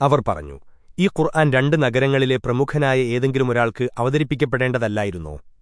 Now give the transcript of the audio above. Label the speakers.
Speaker 1: അവർ പറഞ്ഞു ഈ ഖുർആൻ രണ്ട് നഗരങ്ങളിലെ പ്രമുഖനായ ഏതെങ്കിലും ഒരാൾക്ക് അവതരിപ്പിക്കപ്പെടേണ്ടതല്ലായിരുന്നോ?